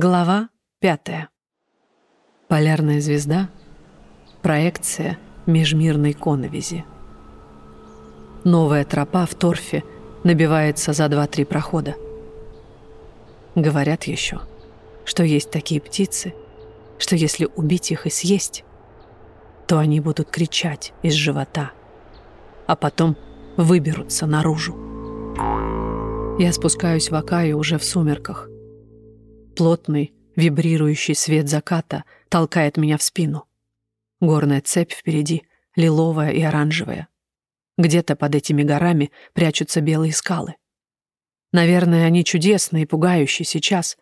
Глава пятая. Полярная звезда. Проекция межмирной коновизи. Новая тропа в торфе набивается за два-три прохода. Говорят еще, что есть такие птицы, что если убить их и съесть, то они будут кричать из живота, а потом выберутся наружу. Я спускаюсь в Акаю уже в сумерках – Плотный, вибрирующий свет заката толкает меня в спину. Горная цепь впереди, лиловая и оранжевая. Где-то под этими горами прячутся белые скалы. Наверное, они чудесные и пугающие сейчас.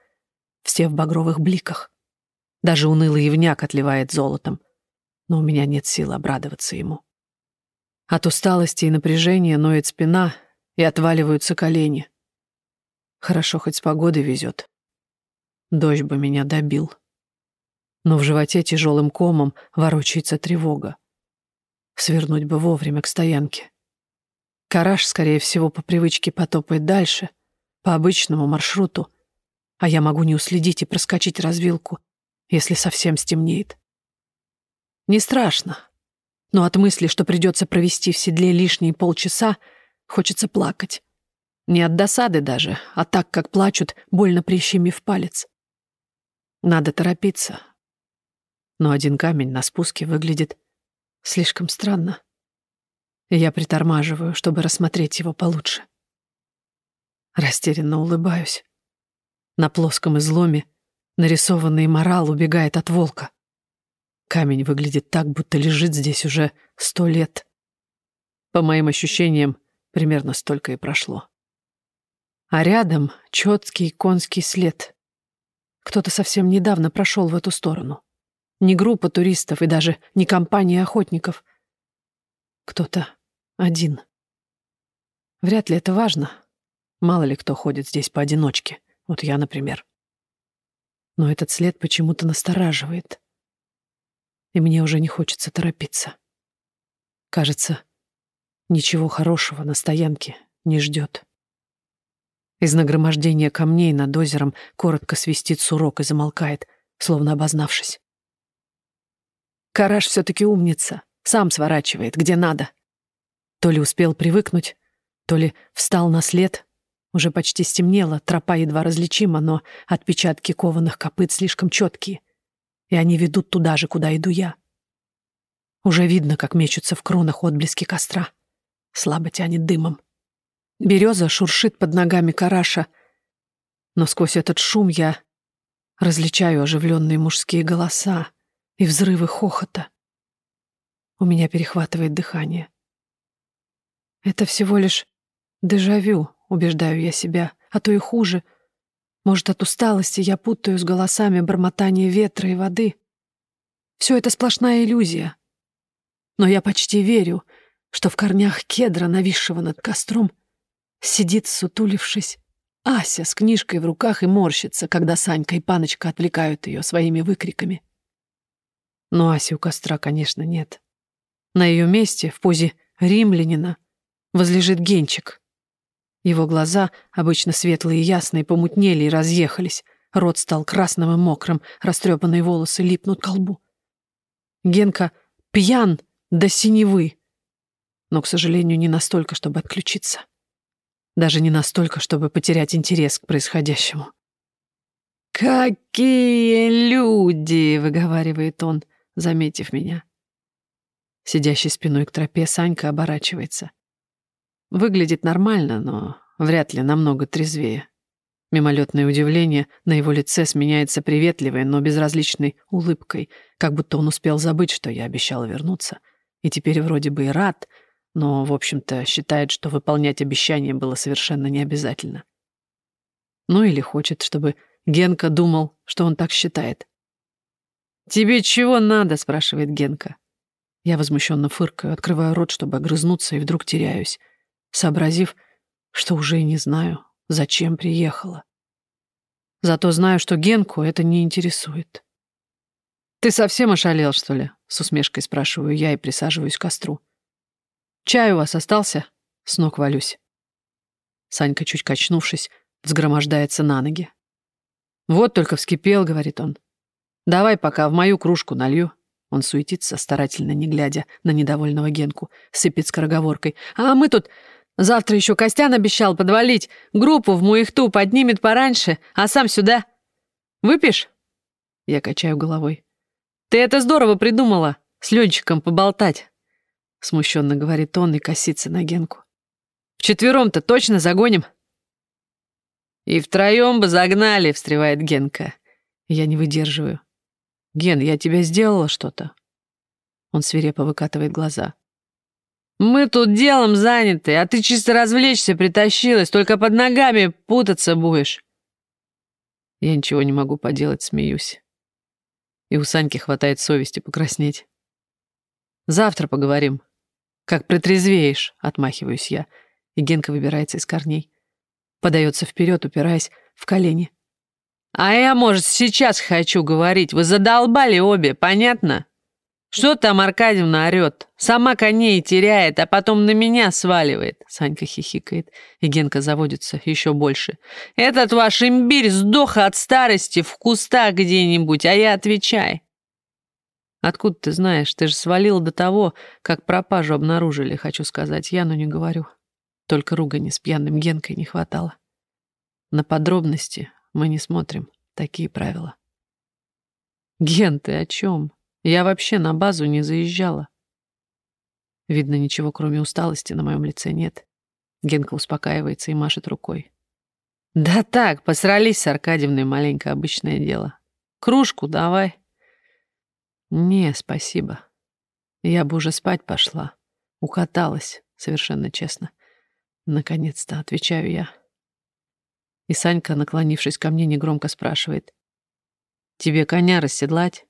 Все в багровых бликах. Даже унылый ивняк отливает золотом. Но у меня нет сил обрадоваться ему. От усталости и напряжения ноет спина и отваливаются колени. Хорошо, хоть с погодой везет. Дождь бы меня добил. Но в животе тяжелым комом ворочается тревога. Свернуть бы вовремя к стоянке. Караш, скорее всего, по привычке потопает дальше, по обычному маршруту, а я могу не уследить и проскочить развилку, если совсем стемнеет. Не страшно, но от мысли, что придется провести в седле лишние полчаса, хочется плакать. Не от досады даже, а так, как плачут, больно прищемив палец. Надо торопиться. Но один камень на спуске выглядит слишком странно. Я притормаживаю, чтобы рассмотреть его получше. Растерянно улыбаюсь. На плоском изломе нарисованный морал убегает от волка. Камень выглядит так, будто лежит здесь уже сто лет. По моим ощущениям, примерно столько и прошло. А рядом четкий конский след, кто-то совсем недавно прошел в эту сторону. Не группа туристов и даже не компания охотников. Кто-то один. Вряд ли это важно. Мало ли кто ходит здесь поодиночке. Вот я, например. Но этот след почему-то настораживает. И мне уже не хочется торопиться. Кажется, ничего хорошего на стоянке не ждет. Из нагромождения камней над озером коротко свистит сурок и замолкает, словно обознавшись. Караш все-таки умница, сам сворачивает, где надо. То ли успел привыкнуть, то ли встал на след. Уже почти стемнело, тропа едва различима, но отпечатки кованых копыт слишком четкие, и они ведут туда же, куда иду я. Уже видно, как мечутся в кронах отблески костра. Слабо тянет дымом. Береза шуршит под ногами караша, но сквозь этот шум я различаю оживленные мужские голоса и взрывы хохота. У меня перехватывает дыхание. Это всего лишь дежавю, убеждаю я себя, а то и хуже. Может, от усталости я путаю с голосами бормотание ветра и воды. Все это сплошная иллюзия. Но я почти верю, что в корнях кедра, нависшего над костром, Сидит, сутулившись. Ася с книжкой в руках и морщится, когда Санька и Паночка отвлекают ее своими выкриками. Но Аси у костра, конечно, нет. На ее месте, в позе римлянина, возлежит Генчик. Его глаза, обычно светлые и ясные, помутнели и разъехались. Рот стал красным и мокрым, растрепанные волосы липнут к лбу. Генка пьян до синевы, но, к сожалению, не настолько, чтобы отключиться. Даже не настолько, чтобы потерять интерес к происходящему. «Какие люди!» — выговаривает он, заметив меня. Сидящий спиной к тропе Санька оборачивается. Выглядит нормально, но вряд ли намного трезвее. Мимолетное удивление на его лице сменяется приветливой, но безразличной улыбкой, как будто он успел забыть, что я обещала вернуться, и теперь вроде бы и рад — но, в общем-то, считает, что выполнять обещание было совершенно необязательно. Ну или хочет, чтобы Генка думал, что он так считает. «Тебе чего надо?» — спрашивает Генка. Я возмущенно фыркаю, открываю рот, чтобы огрызнуться, и вдруг теряюсь, сообразив, что уже и не знаю, зачем приехала. Зато знаю, что Генку это не интересует. «Ты совсем ошалел, что ли?» — с усмешкой спрашиваю я и присаживаюсь к костру. «Чай у вас остался?» С ног валюсь. Санька, чуть качнувшись, взгромождается на ноги. Вот только вскипел, говорит он. Давай пока в мою кружку налью. Он суетится, старательно не глядя на недовольного Генку, сыпет скороговоркой. А мы тут... Завтра еще Костян обещал подвалить. Группу в Муихту поднимет пораньше, а сам сюда. Выпьешь? Я качаю головой. Ты это здорово придумала, с Ленчиком поболтать. Смущенно говорит он и косится на Генку. Вчетвером-то точно загоним? И втроем бы загнали, встревает Генка. Я не выдерживаю. Ген, я тебя сделала что-то? Он свирепо выкатывает глаза. Мы тут делом заняты, а ты чисто развлечься притащилась, только под ногами путаться будешь. Я ничего не могу поделать, смеюсь. И у Саньки хватает совести покраснеть. Завтра поговорим. Как притрезвеешь, отмахиваюсь я, и Генка выбирается из корней. Подается вперед, упираясь в колени. А я, может, сейчас хочу говорить. Вы задолбали обе, понятно? Что там Аркадьевна орёт? Сама коней теряет, а потом на меня сваливает. Санька хихикает, и Генка заводится еще больше. Этот ваш имбирь сдох от старости в кустах где-нибудь, а я отвечай. Откуда ты знаешь? Ты же свалил до того, как пропажу обнаружили, хочу сказать. Я, но не говорю. Только ругани с пьяным Генкой не хватало. На подробности мы не смотрим. Такие правила. Ген, ты о чем? Я вообще на базу не заезжала. Видно, ничего, кроме усталости, на моем лице нет. Генка успокаивается и машет рукой. Да так, посрались с Аркадьевной маленько обычное дело. Кружку давай. Не, спасибо. Я бы уже спать пошла. Укаталась, совершенно честно. Наконец-то, отвечаю я. И Санька, наклонившись ко мне, негромко спрашивает. «Тебе коня расседлать?»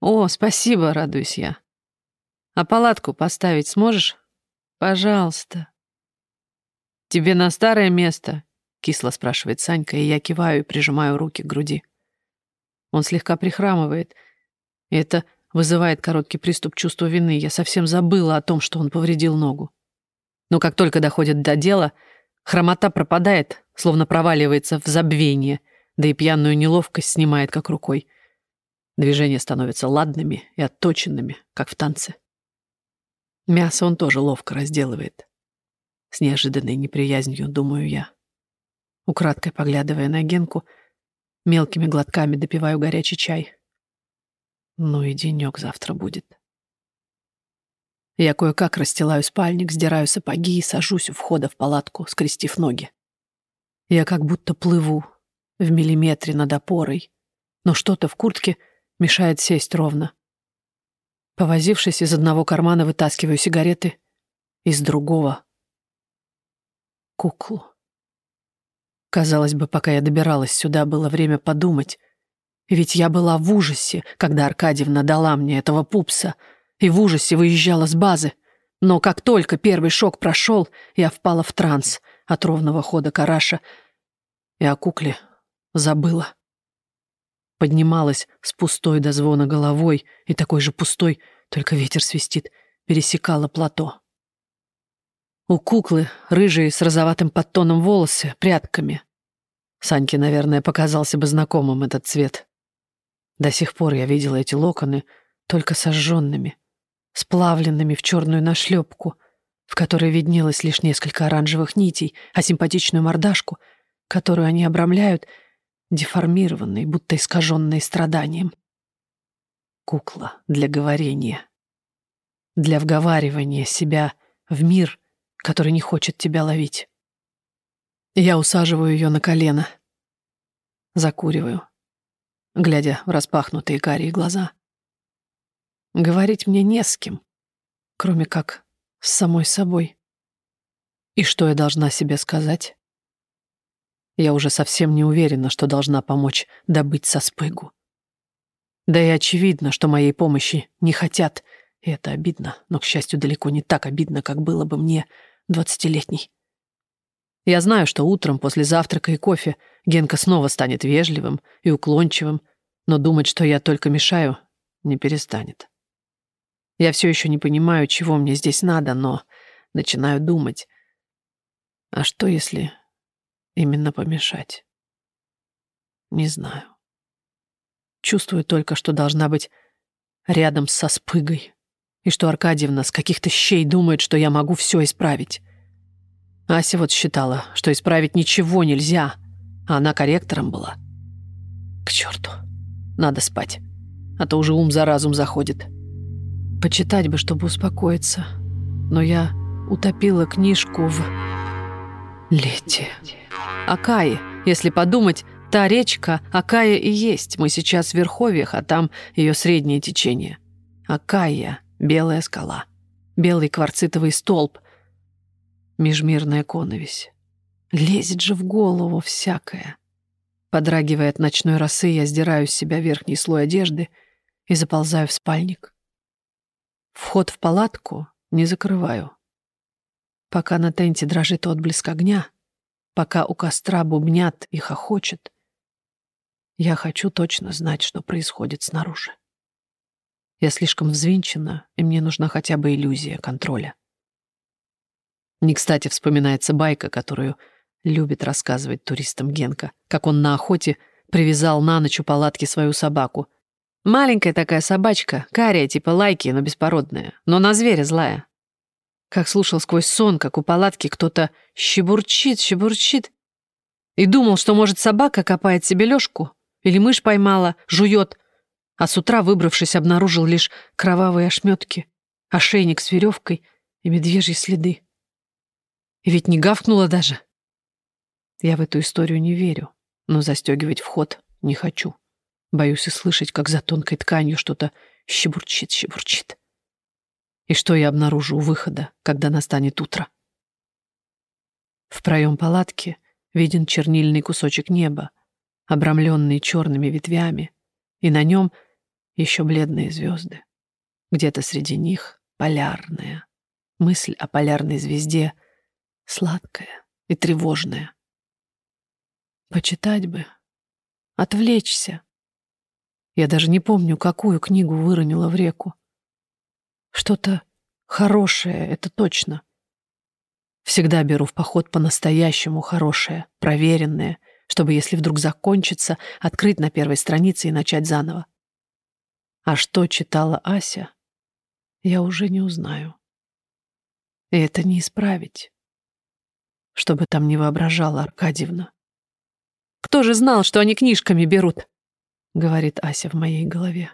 «О, спасибо», — радуюсь я. «А палатку поставить сможешь?» «Пожалуйста». «Тебе на старое место?» — кисло спрашивает Санька, и я киваю и прижимаю руки к груди. Он слегка прихрамывает, и это вызывает короткий приступ чувства вины. Я совсем забыла о том, что он повредил ногу. Но как только доходит до дела, хромота пропадает, словно проваливается в забвение, да и пьяную неловкость снимает как рукой. Движения становятся ладными и отточенными, как в танце. Мясо он тоже ловко разделывает. С неожиданной неприязнью, думаю я. Украдкой поглядывая на Генку, мелкими глотками допиваю горячий чай. Ну и денек завтра будет. Я кое-как расстилаю спальник, сдираю сапоги и сажусь у входа в палатку, скрестив ноги. Я как будто плыву в миллиметре над опорой, но что-то в куртке мешает сесть ровно. Повозившись из одного кармана, вытаскиваю сигареты, из другого — куклу. Казалось бы, пока я добиралась сюда, было время подумать. Ведь я была в ужасе, когда Аркадьевна дала мне этого пупса, и в ужасе выезжала с базы. Но как только первый шок прошел, я впала в транс от ровного хода караша и о кукле забыла. Поднималась с пустой до звона головой и такой же пустой, только ветер свистит, пересекала плато. У куклы рыжие с розоватым подтоном волосы, прядками. Саньке, наверное, показался бы знакомым этот цвет. До сих пор я видела эти локоны только сожженными, сплавленными в черную нашлепку, в которой виднелось лишь несколько оранжевых нитей, а симпатичную мордашку — которую они обрамляют, деформированной, будто искаженной страданием. Кукла для говорения. Для вговаривания себя в мир, который не хочет тебя ловить. Я усаживаю ее на колено. Закуриваю, глядя в распахнутые карие глаза. Говорить мне не с кем, кроме как с самой собой. И что я должна себе сказать? Я уже совсем не уверена, что должна помочь добыть со спыгу. Да и очевидно, что моей помощи не хотят, и это обидно, но, к счастью, далеко не так обидно, как было бы мне, двадцатилетней. Я знаю, что утром после завтрака и кофе Генка снова станет вежливым и уклончивым, но думать, что я только мешаю, не перестанет. Я все еще не понимаю, чего мне здесь надо, но начинаю думать. А что, если именно помешать. Не знаю. Чувствую только, что должна быть рядом со спыгой, и что Аркадьевна с каких-то щей думает, что я могу все исправить. Ася вот считала, что исправить ничего нельзя, она корректором была. К черту, надо спать, а то уже ум за разум заходит. Почитать бы, чтобы успокоиться, но я утопила книжку в... Лете. Акаи, если подумать, та речка Акая и есть. Мы сейчас в Верховьях, а там ее среднее течение. Акая, белая скала, белый кварцитовый столб, межмирная коновесь. Лезет же в голову всякое. Подрагивая от ночной росы, я сдираю с себя верхний слой одежды и заползаю в спальник. Вход в палатку не закрываю. Пока на тенте дрожит отблеск огня, пока у костра бубнят и хохочет, я хочу точно знать, что происходит снаружи. Я слишком взвинчена, и мне нужна хотя бы иллюзия контроля. Не кстати вспоминается байка, которую любит рассказывать туристам Генка, как он на охоте привязал на ночь у палатки свою собаку. Маленькая такая собачка, кария, типа лайки, но беспородная, но на зверя злая. Как слушал сквозь сон, как у палатки кто-то щебурчит, щебурчит. И думал, что, может, собака копает себе лёжку, или мышь поймала, жует, а с утра, выбравшись, обнаружил лишь кровавые ошметки, ошейник с веревкой и медвежьи следы. И ведь не гавкнула даже. Я в эту историю не верю, но застегивать вход не хочу. Боюсь и слышать, как за тонкой тканью что-то щебурчит-щебурчит. И что я обнаружу у выхода, когда настанет утро? В проем палатки виден чернильный кусочек неба, обрамленный черными ветвями, и на нем еще бледные звезды. Где-то среди них полярная. Мысль о полярной звезде сладкая и тревожная. Почитать бы, отвлечься. Я даже не помню, какую книгу выронила в реку. Что-то хорошее, это точно. Всегда беру в поход по-настоящему хорошее, проверенное, чтобы, если вдруг закончится, открыть на первой странице и начать заново. А что читала Ася, я уже не узнаю. И это не исправить. Что бы там ни воображала Аркадьевна. Кто же знал, что они книжками берут?» — говорит Ася в моей голове.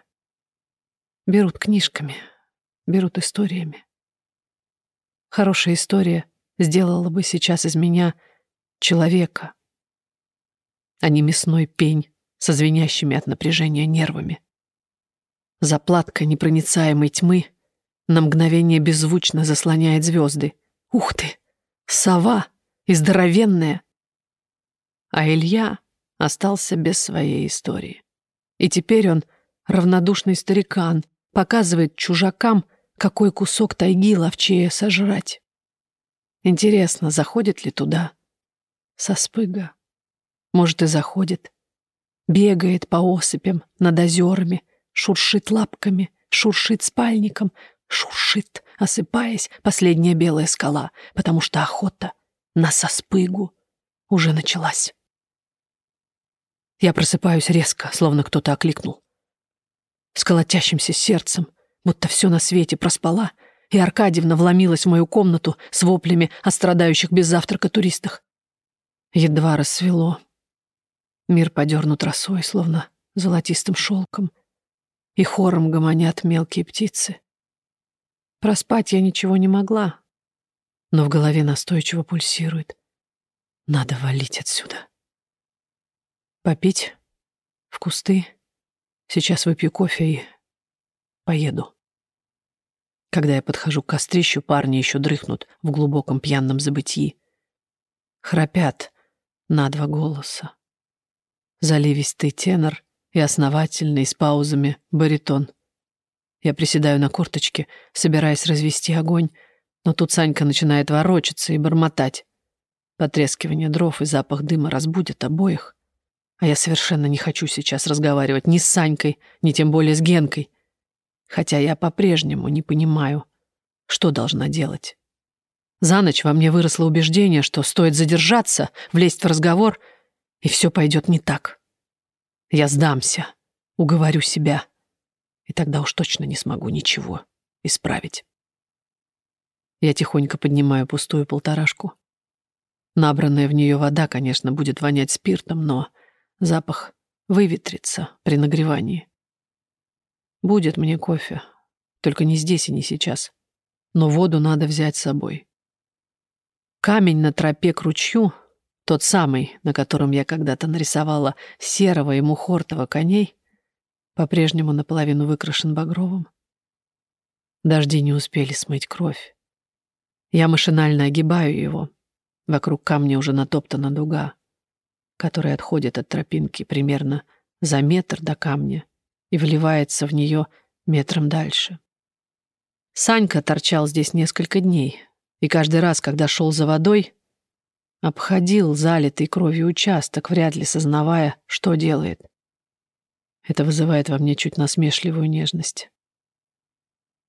«Берут книжками, берут историями. Хорошая история сделала бы сейчас из меня человека, а не мясной пень со звенящими от напряжения нервами. Заплатка непроницаемой тьмы на мгновение беззвучно заслоняет звезды. Ух ты! Сова! И здоровенная! А Илья остался без своей истории. И теперь он, равнодушный старикан, показывает чужакам, какой кусок тайги ловчее сожрать. Интересно, заходит ли туда? Со спыга. Может, и заходит. Бегает по осыпям над озерами, шуршит лапками, шуршит спальником, шуршит, осыпаясь, последняя белая скала, потому что охота на соспыгу уже началась. Я просыпаюсь резко, словно кто-то окликнул. С колотящимся сердцем, будто все на свете проспала, и Аркадьевна вломилась в мою комнату с воплями о страдающих без завтрака туристах. Едва рассвело. Мир подернут росой, словно золотистым шелком, и хором гомонят мелкие птицы. Проспать я ничего не могла, но в голове настойчиво пульсирует. Надо валить отсюда. Попить в кусты. Сейчас выпью кофе и поеду. Когда я подхожу к кострищу, парни еще дрыхнут в глубоком пьяном забытии. Храпят на два голоса. Заливистый тенор и основательный с паузами баритон. Я приседаю на корточке, собираясь развести огонь, но тут Санька начинает ворочаться и бормотать. Потрескивание дров и запах дыма разбудят обоих. А я совершенно не хочу сейчас разговаривать ни с Санькой, ни тем более с Генкой. Хотя я по-прежнему не понимаю, что должна делать. За ночь во мне выросло убеждение, что стоит задержаться, влезть в разговор, и все пойдет не так. Я сдамся, уговорю себя, и тогда уж точно не смогу ничего исправить. Я тихонько поднимаю пустую полторашку. Набранная в нее вода, конечно, будет вонять спиртом, но запах выветрится при нагревании. Будет мне кофе, только не здесь и не сейчас. Но воду надо взять с собой. Камень на тропе к ручью, тот самый, на котором я когда-то нарисовала серого и мухортого коней, по-прежнему наполовину выкрашен багровым. Дожди не успели смыть кровь. Я машинально огибаю его. Вокруг камня уже натоптана дуга, которая отходит от тропинки примерно за метр до камня и вливается в нее метром дальше. Санька торчал здесь несколько дней, и каждый раз, когда шел за водой, обходил залитый кровью участок, вряд ли сознавая, что делает. Это вызывает во мне чуть насмешливую нежность.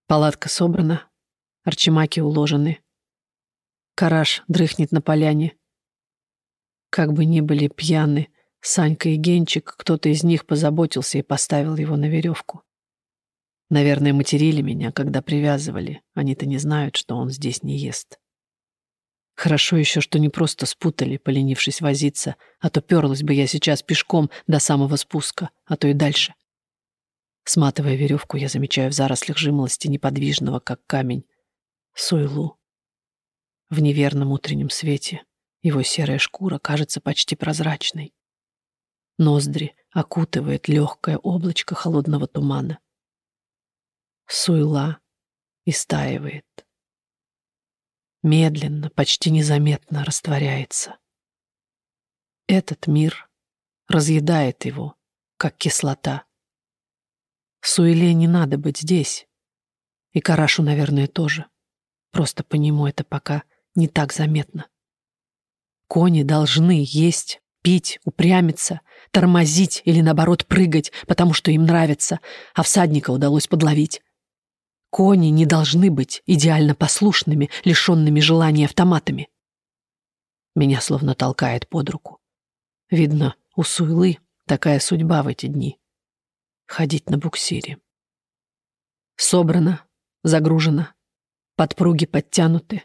Палатка собрана, арчимаки уложены. Караш дрыхнет на поляне. Как бы ни были пьяны Санька и Генчик, кто-то из них позаботился и поставил его на веревку. Наверное, материли меня, когда привязывали. Они-то не знают, что он здесь не ест. Хорошо еще, что не просто спутали, поленившись возиться, а то перлась бы я сейчас пешком до самого спуска, а то и дальше. Сматывая веревку, я замечаю в зарослях жимолости неподвижного, как камень, суйлу. В неверном утреннем свете его серая шкура кажется почти прозрачной. Ноздри окутывает легкое облачко холодного тумана суйла истаивает. Медленно, почти незаметно растворяется. Этот мир разъедает его, как кислота. Суэле не надо быть здесь. И Карашу, наверное, тоже. Просто по нему это пока не так заметно. Кони должны есть, пить, упрямиться, тормозить или, наоборот, прыгать, потому что им нравится, а всадника удалось подловить. Кони не должны быть идеально послушными, лишенными желания автоматами. Меня словно толкает под руку. Видно, у Суйлы такая судьба в эти дни. Ходить на буксире. Собрано, загружено, подпруги подтянуты,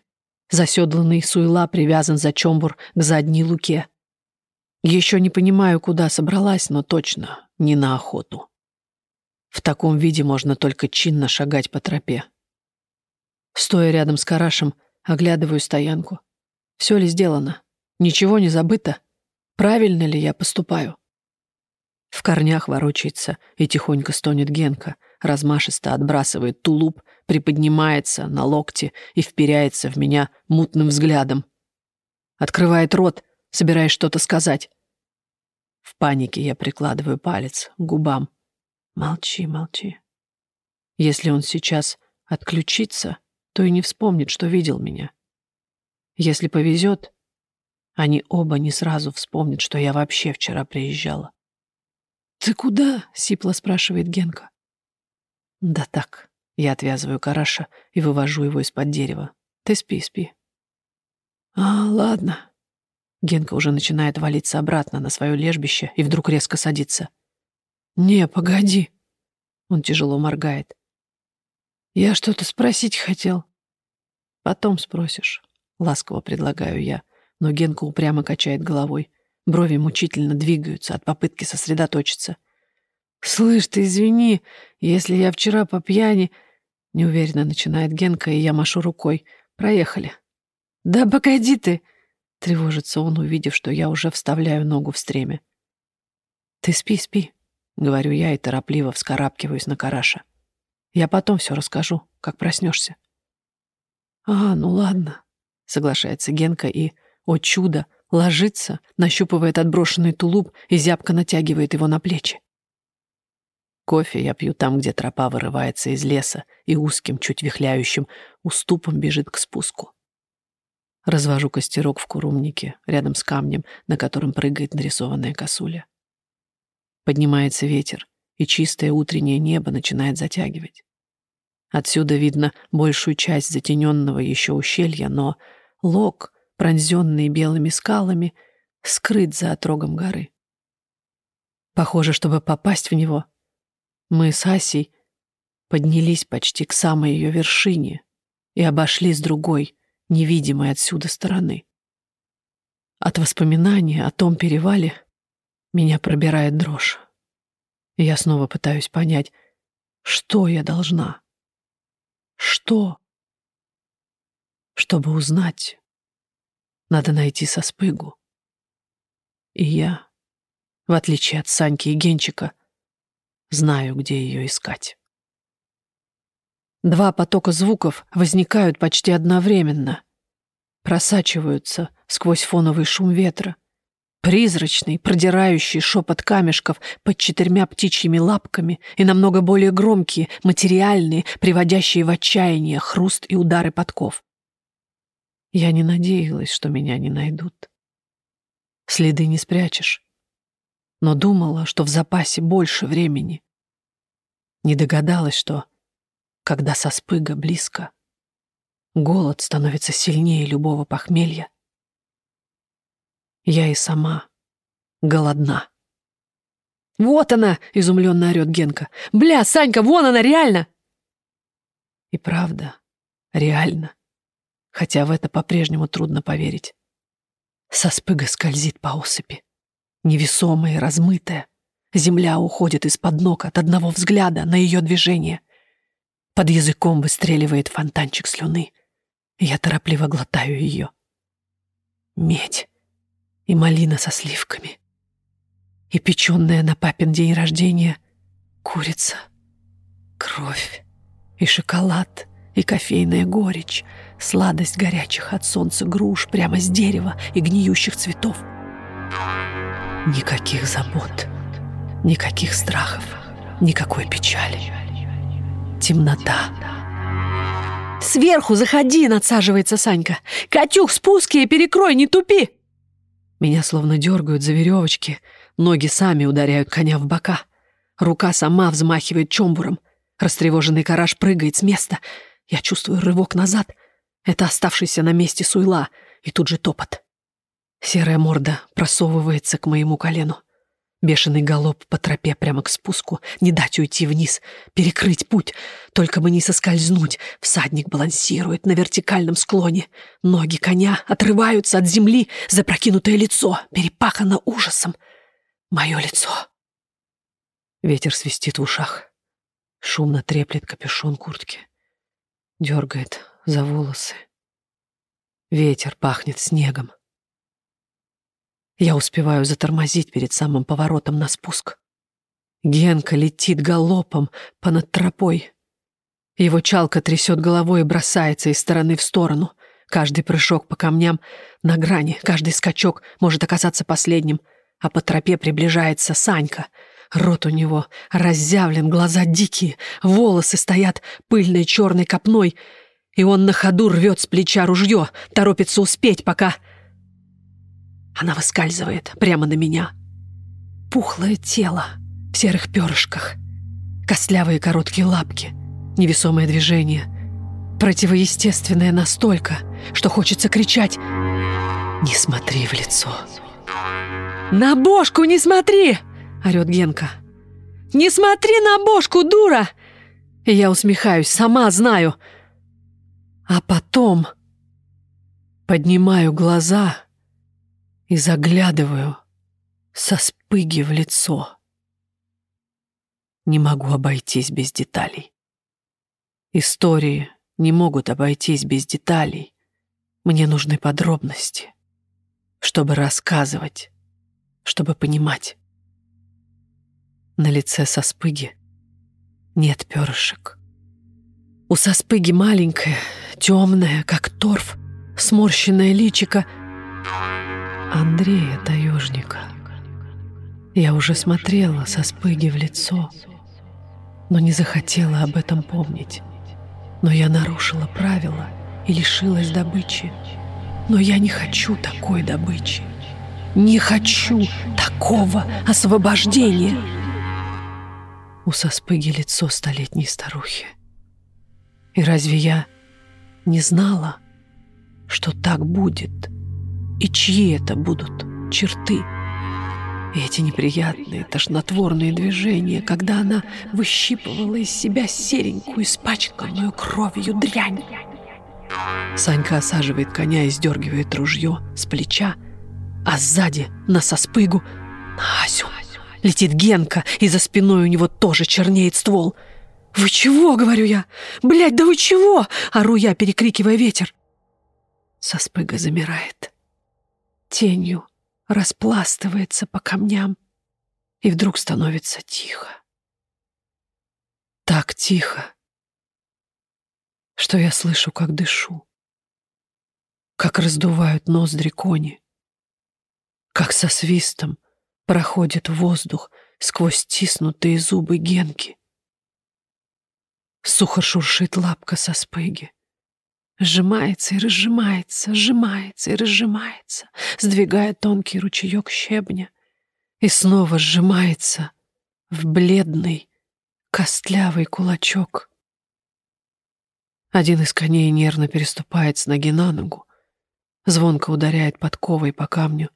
заседланный Суйла привязан за чомбур к задней луке. Еще не понимаю, куда собралась, но точно не на охоту. В таком виде можно только чинно шагать по тропе. Стоя рядом с Карашем, оглядываю стоянку. Все ли сделано? Ничего не забыто? Правильно ли я поступаю? В корнях ворочается и тихонько стонет Генка, размашисто отбрасывает тулуп, приподнимается на локте и вперяется в меня мутным взглядом. Открывает рот, собираясь что-то сказать. В панике я прикладываю палец к губам, Молчи, молчи. Если он сейчас отключится, то и не вспомнит, что видел меня. Если повезет, они оба не сразу вспомнят, что я вообще вчера приезжала. «Ты куда?» — сипло спрашивает Генка. «Да так». Я отвязываю караша и вывожу его из-под дерева. «Ты спи, спи». «А, ладно». Генка уже начинает валиться обратно на свое лежбище и вдруг резко садится. «Не, погоди». Он тяжело моргает. «Я что-то спросить хотел». «Потом спросишь», — ласково предлагаю я, но Генка упрямо качает головой. Брови мучительно двигаются от попытки сосредоточиться. «Слышь, ты извини, если я вчера по пьяни...» Неуверенно начинает Генка, и я машу рукой. «Проехали». «Да погоди ты!» — тревожится он, увидев, что я уже вставляю ногу в стремя. «Ты спи, спи», — говорю я и торопливо вскарабкиваюсь на караша. «Я потом все расскажу, как проснешься». «А, ну ладно», — соглашается Генка и, о чудо, ложится, нащупывает отброшенный тулуп и зябко натягивает его на плечи. Кофе я пью там, где тропа вырывается из леса и узким, чуть вихляющим уступом бежит к спуску. Развожу костерок в курумнике, рядом с камнем, на котором прыгает нарисованная косуля. Поднимается ветер, и чистое утреннее небо начинает затягивать. Отсюда видно большую часть затененного еще ущелья, но лог, пронзенный белыми скалами, скрыт за отрогом горы. Похоже, чтобы попасть в него, мы с Асей поднялись почти к самой ее вершине и обошли с другой, невидимой отсюда стороны. От воспоминания о том перевале меня пробирает дрожь. Я снова пытаюсь понять, что я должна. Что? Чтобы узнать, надо найти соспыгу. И я, в отличие от Саньки и Генчика, знаю, где ее искать. Два потока звуков возникают почти одновременно, просачиваются сквозь фоновый шум ветра. Призрачный, продирающий шепот камешков под четырьмя птичьими лапками и намного более громкие, материальные, приводящие в отчаяние хруст и удары подков. Я не надеялась, что меня не найдут. Следы не спрячешь. Но думала, что в запасе больше времени. Не догадалась, что, когда со спыга близко, голод становится сильнее любого похмелья. Я и сама голодна. «Вот она!» — изумленно орёт Генка. «Бля, Санька, вон она, реально!» И правда, реально. Хотя в это по-прежнему трудно поверить. Соспыга скользит по осыпи. Невесомая размытая. Земля уходит из-под ног от одного взгляда на ее движение. Под языком выстреливает фонтанчик слюны. Я торопливо глотаю ее. Медь и малина со сливками. И печеная на папин день рождения курица, кровь и шоколад, и кофейная горечь, сладость горячих от солнца груш прямо с дерева и гниющих цветов. Никаких забот, никаких страхов, никакой печали. Темнота. «Сверху заходи!» — надсаживается Санька. «Катюх, спуски и перекрой, не тупи!» Меня словно дергают за веревочки, ноги сами ударяют коня в бока. Рука сама взмахивает чомбуром. Растревоженный караж прыгает с места. Я чувствую рывок назад. Это оставшийся на месте суйла, и тут же топот. Серая морда просовывается к моему колену. Бешеный галоп по тропе прямо к спуску, не дать уйти вниз, перекрыть путь, только бы не соскользнуть. Всадник балансирует на вертикальном склоне. Ноги коня отрываются от земли, запрокинутое лицо перепахано ужасом. Мое лицо. Ветер свистит в ушах. Шумно треплет капюшон куртки. Дергает за волосы. Ветер пахнет снегом. Я успеваю затормозить перед самым поворотом на спуск. Генка летит галопом понад тропой. Его чалка трясет головой и бросается из стороны в сторону. Каждый прыжок по камням на грани, каждый скачок может оказаться последним, а по тропе приближается Санька. Рот у него разъявлен, глаза дикие, волосы стоят пыльной черной копной, и он на ходу рвет с плеча ружье, торопится успеть, пока она выскальзывает прямо на меня. Пухлое тело в серых перышках, костлявые короткие лапки, невесомое движение, противоестественное настолько, что хочется кричать «Не смотри в лицо!» «На бошку не смотри!» — орёт Генка. «Не смотри на бошку, дура!» И я усмехаюсь, сама знаю. А потом поднимаю глаза — и заглядываю со спыги в лицо. Не могу обойтись без деталей. Истории не могут обойтись без деталей. Мне нужны подробности, чтобы рассказывать, чтобы понимать. На лице Соспыги нет перышек. У Соспыги маленькое, темное, как торф, сморщенное личико — Андрея Таежника. Я уже смотрела со спыги в лицо, но не захотела об этом помнить. Но я нарушила правила и лишилась добычи. Но я не хочу такой добычи. Не хочу такого освобождения. У Соспыги лицо столетней старухи. И разве я не знала, что так будет?» И чьи это будут черты. И эти неприятные, тошнотворные движения, когда она выщипывала из себя серенькую, испачканную кровью дрянь. Санька осаживает коня и сдергивает ружье с плеча, а сзади на соспыгу на Асю летит Генка, и за спиной у него тоже чернеет ствол. «Вы чего?» — говорю я. «Блядь, да вы чего?» — ору я, перекрикивая ветер. Соспыга замирает. Тенью распластывается по камням, и вдруг становится тихо. Так тихо, что я слышу, как дышу, как раздувают ноздри кони, как со свистом проходит воздух сквозь стиснутые зубы Генки. Сухо шуршит лапка со спыги. Сжимается и разжимается, сжимается и разжимается, сдвигая тонкий ручеек щебня. И снова сжимается в бледный, костлявый кулачок. Один из коней нервно переступает с ноги на ногу, звонко ударяет подковой по камню,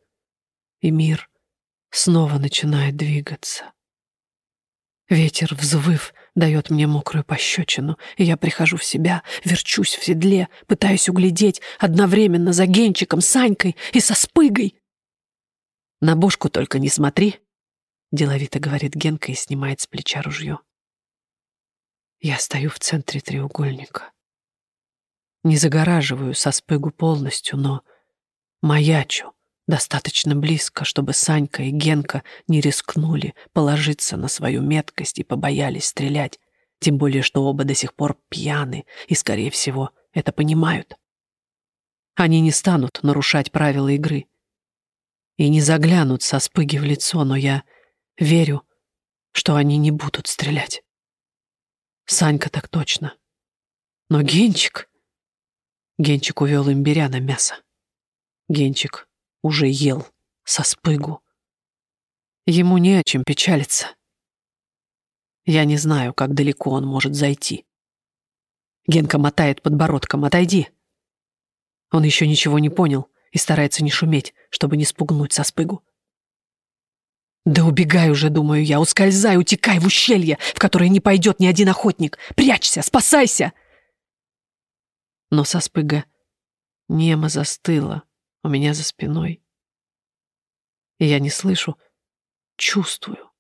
и мир снова начинает двигаться. Ветер, взвыв, дает мне мокрую пощечину, и я прихожу в себя, верчусь в седле, пытаюсь углядеть одновременно за Генчиком, Санькой и со Спыгой. «На бошку только не смотри», — деловито говорит Генка и снимает с плеча ружье. Я стою в центре треугольника. Не загораживаю со Спыгу полностью, но маячу, Достаточно близко, чтобы Санька и Генка не рискнули положиться на свою меткость и побоялись стрелять. Тем более, что оба до сих пор пьяны и, скорее всего, это понимают. Они не станут нарушать правила игры и не заглянут со спыги в лицо, но я верю, что они не будут стрелять. Санька так точно. Но Генчик... Генчик увел имбиря на мясо. Генчик уже ел со спыгу. Ему не о чем печалиться. Я не знаю, как далеко он может зайти. Генка мотает подбородком. «Отойди!» Он еще ничего не понял и старается не шуметь, чтобы не спугнуть со спыгу. «Да убегай уже, думаю я, ускользай, утекай в ущелье, в которое не пойдет ни один охотник. Прячься, спасайся!» Но со спыга немо застыла, у меня за спиной. И я не слышу, чувствую,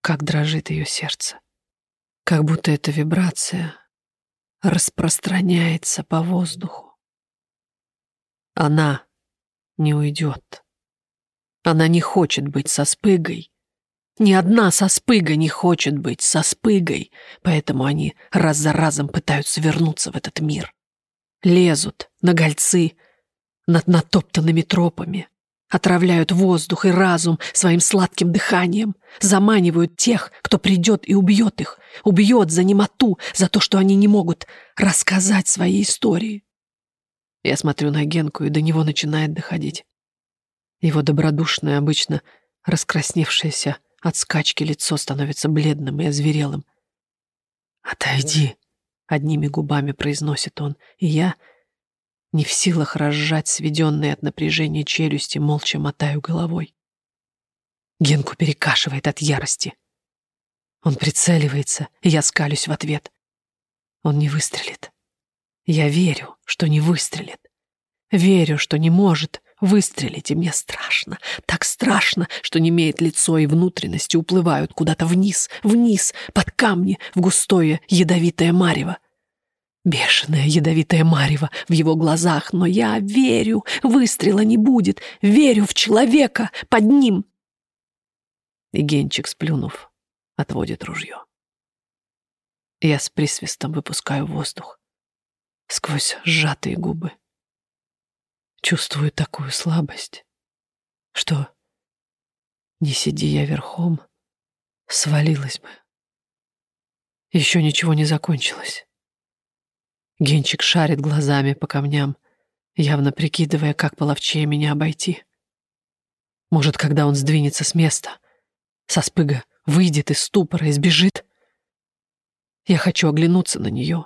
как дрожит ее сердце. Как будто эта вибрация распространяется по воздуху. Она не уйдет. Она не хочет быть со спыгой. Ни одна со спыга не хочет быть со спыгой, поэтому они раз за разом пытаются вернуться в этот мир. Лезут на гольцы, над натоптанными тропами, отравляют воздух и разум своим сладким дыханием, заманивают тех, кто придет и убьет их, убьет за немоту, за то, что они не могут рассказать свои истории. Я смотрю на Генку, и до него начинает доходить. Его добродушное, обычно раскрасневшееся от скачки лицо становится бледным и озверелым. «Отойди!» — одними губами произносит он, и я — не в силах разжать сведенные от напряжения челюсти, молча мотаю головой. Генку перекашивает от ярости. Он прицеливается, и я скалюсь в ответ. Он не выстрелит. Я верю, что не выстрелит. Верю, что не может выстрелить, и мне страшно, так страшно, что не имеет лицо и внутренности уплывают куда-то вниз, вниз, под камни, в густое ядовитое марево. Бешеная ядовитая марево в его глазах, но я верю, выстрела не будет, верю в человека под ним. И Генчик, сплюнув, отводит ружье. Я с присвистом выпускаю воздух сквозь сжатые губы. Чувствую такую слабость, что, не сиди я верхом, свалилась бы. Еще ничего не закончилось. Генчик шарит глазами по камням, явно прикидывая, как половчее меня обойти. Может, когда он сдвинется с места, со спыга выйдет из ступора и сбежит? Я хочу оглянуться на нее.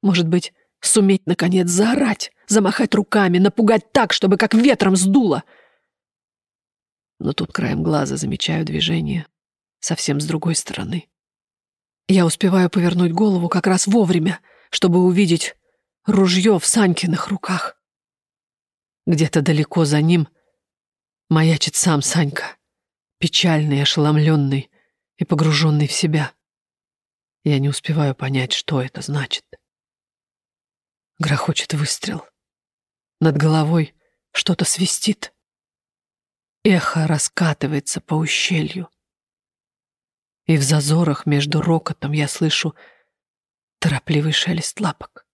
Может быть, суметь, наконец, заорать, замахать руками, напугать так, чтобы как ветром сдуло. Но тут краем глаза замечаю движение совсем с другой стороны. Я успеваю повернуть голову как раз вовремя, чтобы увидеть ружье в Санькиных руках. Где-то далеко за ним маячит сам Санька, печальный, ошеломленный и погруженный в себя. Я не успеваю понять, что это значит. Грохочет выстрел. Над головой что-то свистит. Эхо раскатывается по ущелью. И в зазорах между рокотом я слышу торопливый шелест лапок.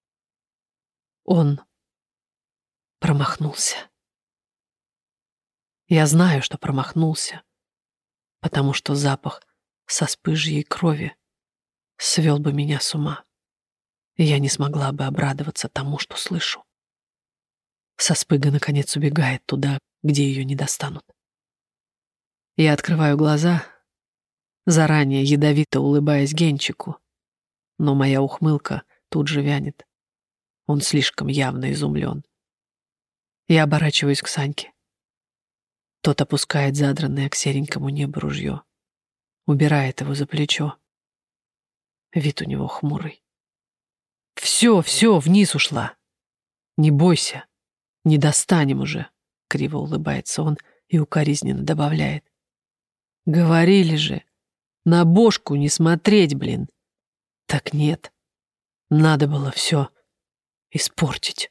Он промахнулся. Я знаю, что промахнулся, потому что запах со спыжьей крови свел бы меня с ума, и я не смогла бы обрадоваться тому, что слышу. Соспыга, наконец, убегает туда, где ее не достанут. Я открываю глаза, заранее ядовито улыбаясь Генчику, но моя ухмылка тут же вянет. Он слишком явно изумлен. Я оборачиваюсь к Саньке. Тот опускает задранное к серенькому небу ружье, убирает его за плечо. Вид у него хмурый. «Все, все, вниз ушла. Не бойся, не достанем уже», — криво улыбается он и укоризненно добавляет. «Говорили же, на бошку не смотреть, блин». Так нет, надо было все испортить.